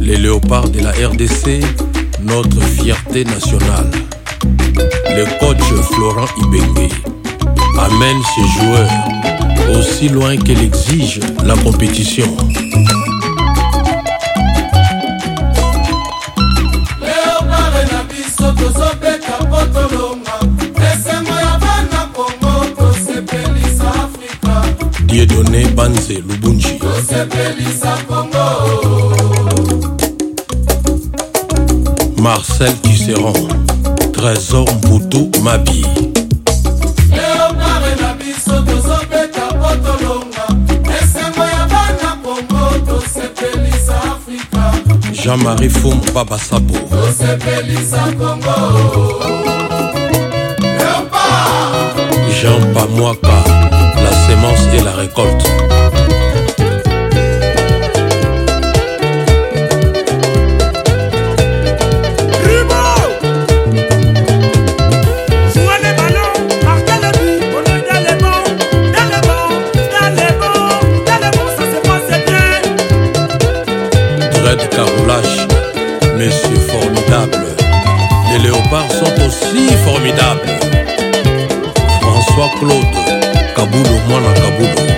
Les léopards de la RDC, notre fierté nationale. Le coach Florent Ibengue amène ses joueurs aussi loin qu'elle exige la compétition. donné Banze Lubu sepelisa kongo marcel kiseron trésor mbutu mabi leopare na biso tozobeta po tolonga esengo ya bana kongo tosepelisa afrika jean-marie fum baba sabo tosepelisa kongo leopard jean pamwaka la semence et la récolte Les léopards sont aussi formidables. François Claude, Kaboulou, la Kaboulou.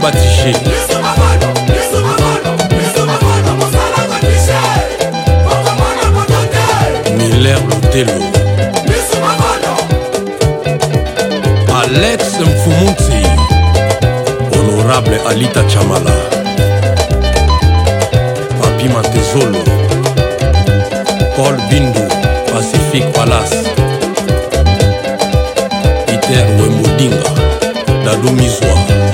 trop batiché Miller Lotelo Alex Mfumunti Honorable Alita Chamala Papi Mantezolo Paul Bindu Pacific Palace Peter Wemodinga Dado Mizwa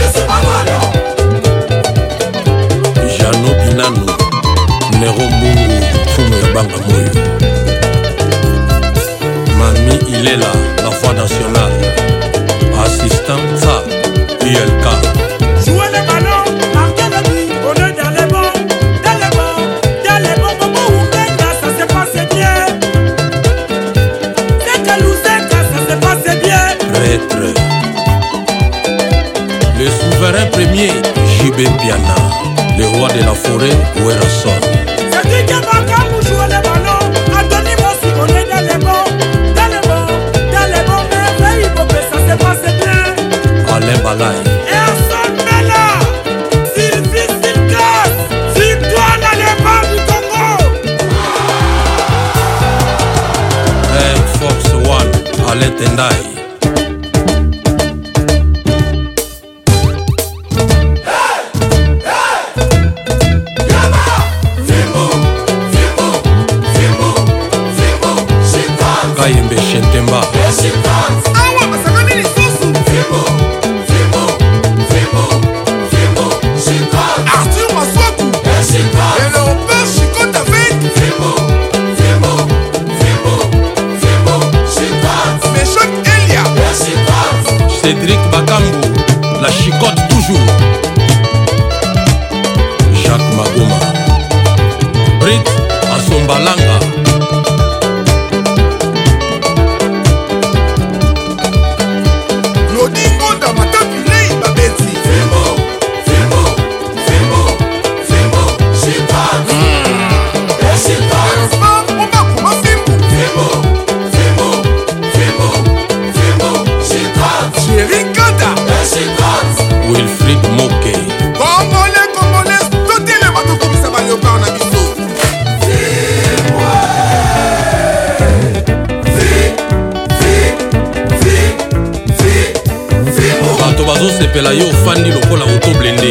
il est là, la foi nationale. assistance, ça, ILK. Jouez les ballons, marquez le but, on est dans les bons, dans les bons, dans les bons moments où Benga, ça se passe bien. C'est que Louzeka, ça se passe bien. Retre. Le souverain premier, Jibé Piana. Le roi de la forêt, Werason. C'est qui qui est marqué pour jouer les ballons. Arlette Ndai. sombalanga lodingoda matakilei babeti Wilfried Moke azosepela yo ofandi lokola otoblende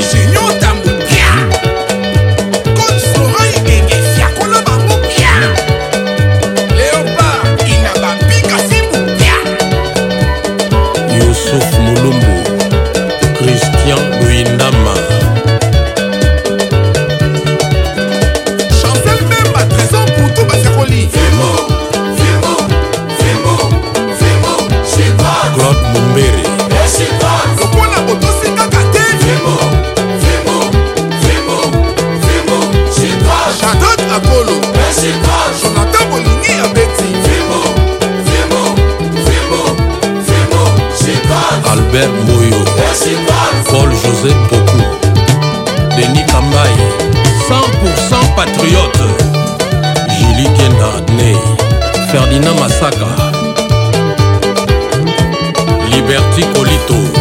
oyo paul josé poku denis kambai 100% patriote julie kendardney ferdinand masaka liberti kolito